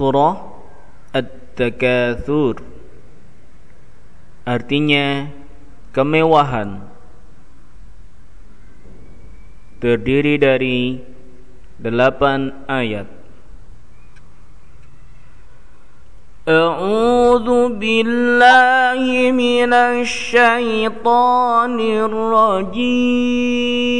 surah At-Takatsur artinya kemewahan terdiri dari delapan ayat أعوذ بالله من الشيطان الرجيم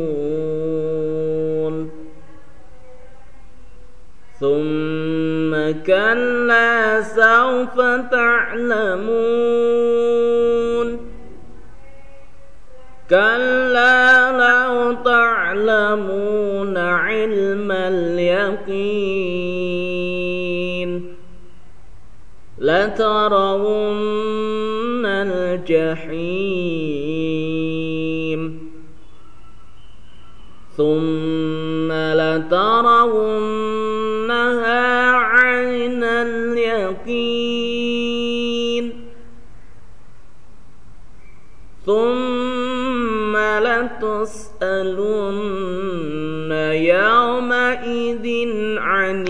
ثم كلا سوف تعلمون كلا لو تعلمون علم اليقين لترون الجحيم ثم لترونها اليقين ثم لتسألن يومئذ عن